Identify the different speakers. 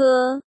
Speaker 1: 哥。